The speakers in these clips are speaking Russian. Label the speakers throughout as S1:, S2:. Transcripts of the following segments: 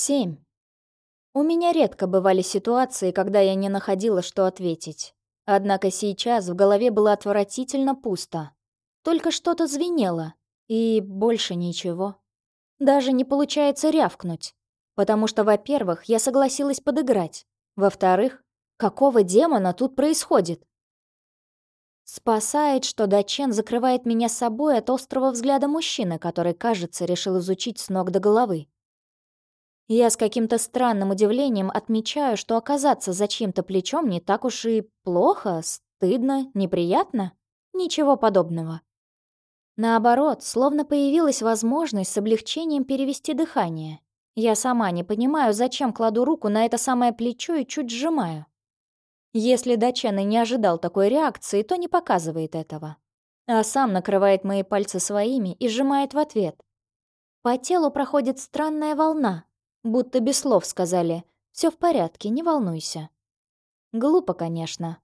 S1: Семь. У меня редко бывали ситуации, когда я не находила, что ответить. Однако сейчас в голове было отвратительно пусто. Только что-то звенело, и больше ничего. Даже не получается рявкнуть. Потому что, во-первых, я согласилась подыграть. Во-вторых, какого демона тут происходит? Спасает, что Дачен закрывает меня собой от острого взгляда мужчины, который, кажется, решил изучить с ног до головы. Я с каким-то странным удивлением отмечаю, что оказаться за чьим-то плечом не так уж и плохо, стыдно, неприятно. Ничего подобного. Наоборот, словно появилась возможность с облегчением перевести дыхание. Я сама не понимаю, зачем кладу руку на это самое плечо и чуть сжимаю. Если Дачен и не ожидал такой реакции, то не показывает этого. А сам накрывает мои пальцы своими и сжимает в ответ. По телу проходит странная волна, будто без слов сказали «Всё в порядке, не волнуйся». Глупо, конечно.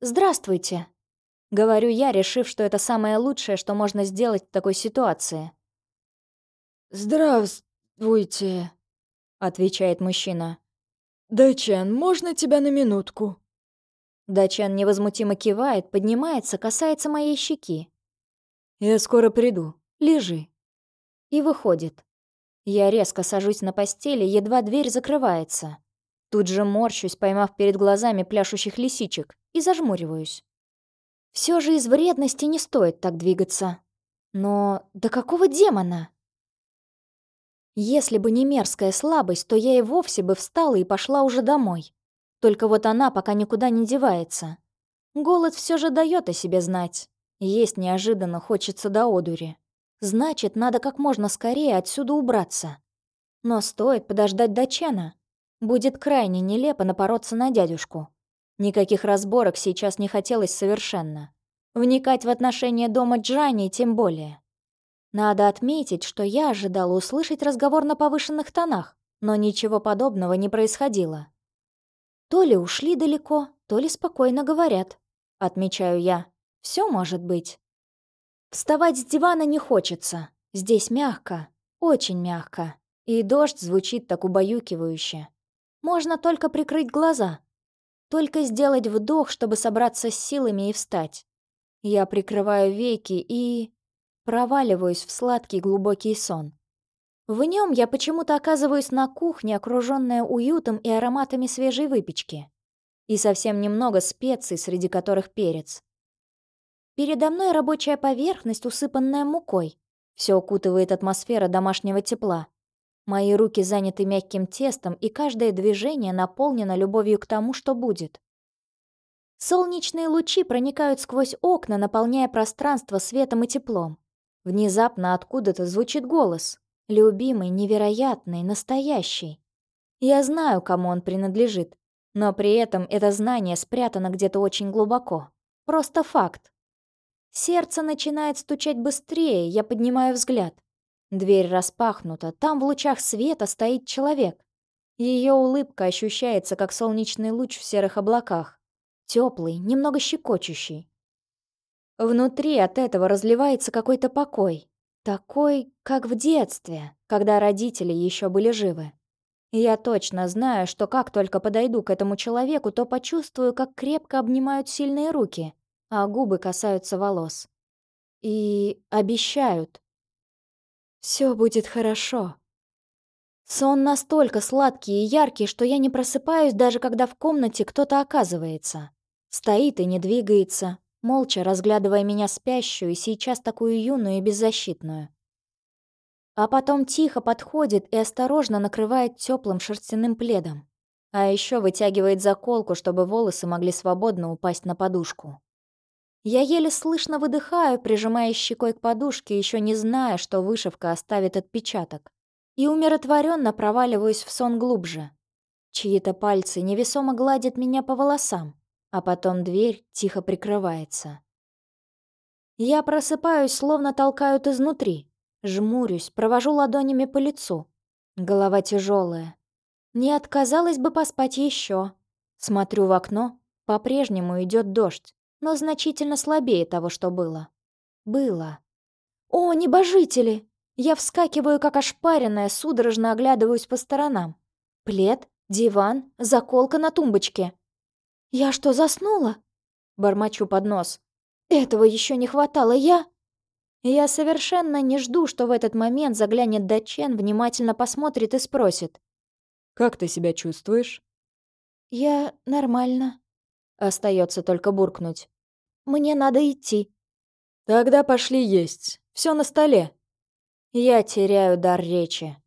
S1: «Здравствуйте», — говорю я, решив, что это самое лучшее, что можно сделать в такой ситуации.
S2: «Здравствуйте», — отвечает мужчина. «Дачан, можно тебя на минутку?»
S1: Дачан невозмутимо кивает, поднимается, касается моей щеки.
S2: «Я скоро приду. Лежи».
S1: И выходит. Я резко сажусь на постели, едва дверь закрывается. Тут же морщусь, поймав перед глазами пляшущих лисичек, и зажмуриваюсь. Все же из вредности не стоит так двигаться. Но до какого демона? Если бы не мерзкая слабость, то я и вовсе бы встала и пошла уже домой. Только вот она пока никуда не девается. Голод все же дает о себе знать. Есть неожиданно хочется до одури. Значит, надо как можно скорее отсюда убраться. Но стоит подождать до Чена. Будет крайне нелепо напороться на дядюшку. Никаких разборок сейчас не хотелось совершенно. Вникать в отношения дома Джани тем более. Надо отметить, что я ожидала услышать разговор на повышенных тонах, но ничего подобного не происходило. То ли ушли далеко, то ли спокойно говорят. Отмечаю я. Все может быть. Вставать с дивана не хочется. Здесь мягко, очень мягко. И дождь звучит так убаюкивающе. Можно только прикрыть глаза. Только сделать вдох, чтобы собраться с силами и встать. Я прикрываю веки и проваливаюсь в сладкий глубокий сон. В нем я почему-то оказываюсь на кухне, окруженная уютом и ароматами свежей выпечки. И совсем немного специй, среди которых перец. Передо мной рабочая поверхность, усыпанная мукой. Все укутывает атмосфера домашнего тепла. Мои руки заняты мягким тестом, и каждое движение наполнено любовью к тому, что будет. Солнечные лучи проникают сквозь окна, наполняя пространство светом и теплом. Внезапно откуда-то звучит голос. Любимый, невероятный, настоящий. Я знаю, кому он принадлежит, но при этом это знание спрятано где-то очень глубоко. Просто факт. Сердце начинает стучать быстрее, я поднимаю взгляд. Дверь распахнута, там в лучах света стоит человек. Ее улыбка ощущается, как солнечный луч в серых облаках. Теплый, немного щекочущий. Внутри от этого разливается какой-то покой. Такой, как в детстве, когда родители еще были живы. Я точно знаю, что как только подойду к этому человеку, то почувствую, как крепко обнимают сильные руки, а губы касаются волос. И обещают. Все будет хорошо. Сон настолько сладкий и яркий, что я не просыпаюсь, даже когда в комнате кто-то оказывается. Стоит и не двигается, молча разглядывая меня спящую и сейчас такую юную и беззащитную. А потом тихо подходит и осторожно накрывает теплым шерстяным пледом. А еще вытягивает заколку, чтобы волосы могли свободно упасть на подушку. Я еле слышно выдыхаю, прижимая щекой к подушке, еще не зная, что вышивка оставит отпечаток. И умиротворенно проваливаюсь в сон глубже. Чьи-то пальцы невесомо гладят меня по волосам а потом дверь тихо прикрывается. Я просыпаюсь, словно толкают изнутри. Жмурюсь, провожу ладонями по лицу. Голова тяжелая. Не отказалась бы поспать еще. Смотрю в окно, по-прежнему идет дождь, но значительно слабее того, что было. Было. «О, небожители!» Я вскакиваю, как ошпаренная, судорожно оглядываюсь по сторонам. Плед, диван, заколка на тумбочке. «Я что, заснула?» Бормочу под нос. «Этого еще не хватало, я...» Я совершенно не жду, что в этот момент заглянет Дачен, внимательно посмотрит и спросит.
S2: «Как ты себя чувствуешь?»
S1: «Я нормально». Остается только буркнуть. «Мне надо идти».
S2: «Тогда пошли есть. Все на столе».
S1: Я теряю дар речи.